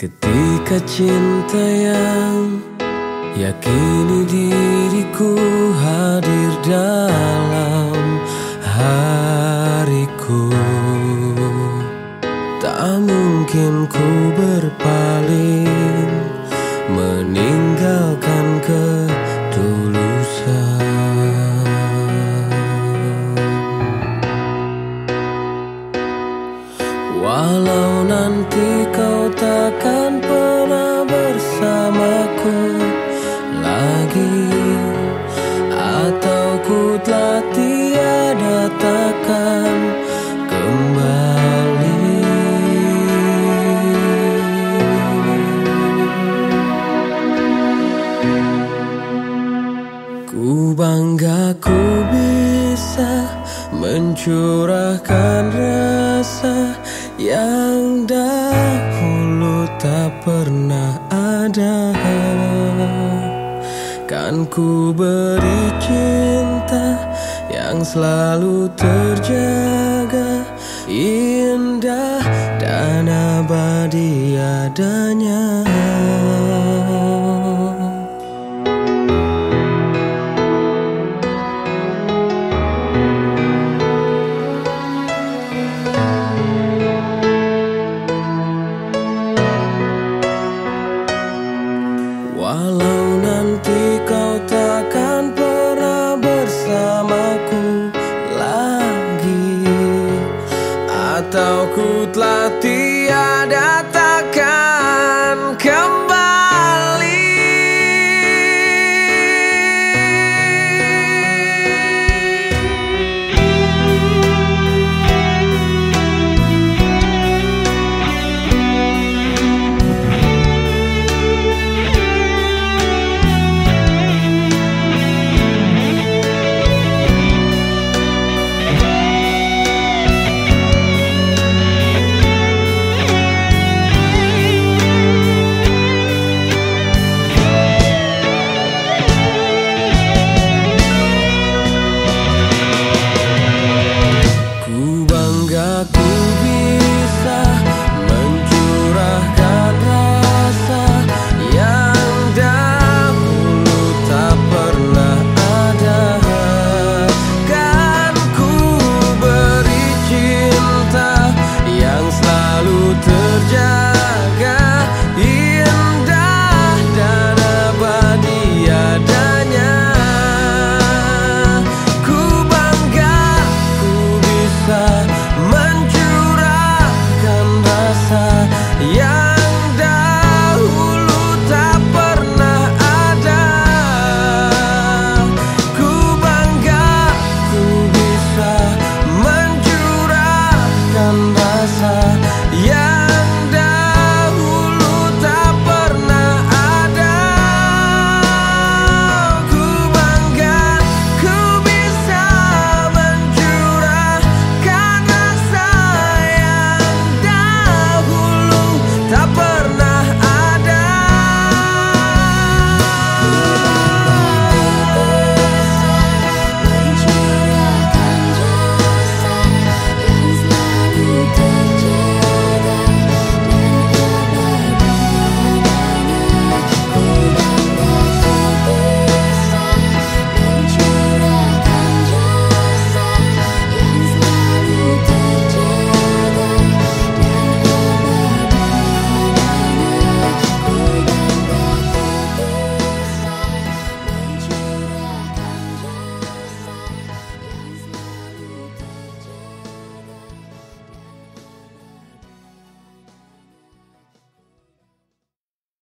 Ketika cinta yang yakini diriku hadir dalam hariku Tak mungkin ku berpaling meninggalkan ketulusan bersamaku lagi. Atau ku telah tiada takkan kembali. Ku bangga ku bisa mencurahkan rasa yang dahulu tak pernah ada Kan ku beri cinta yang selalu terjaga Indah dan abadi adanya